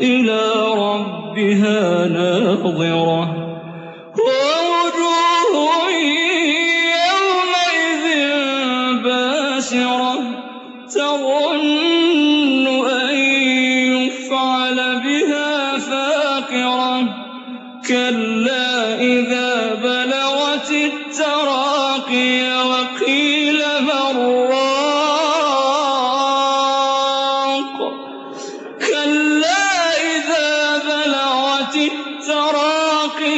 إلى ربها ناظرة. ووجوه يومئذ باسرة. تظن أن يفعل بها فاقرة. كلا إذا بلغت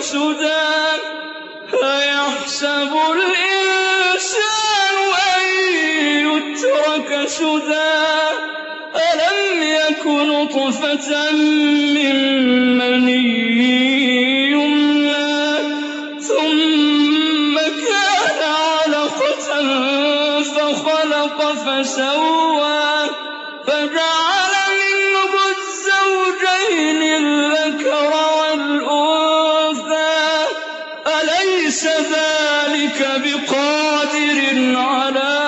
سدى أيحسب الإنسان أن يترك سدى. ألم يك نطفة من مني ثم كان علقة فخلق فسوى. فجعل ليس ذلك بقادر على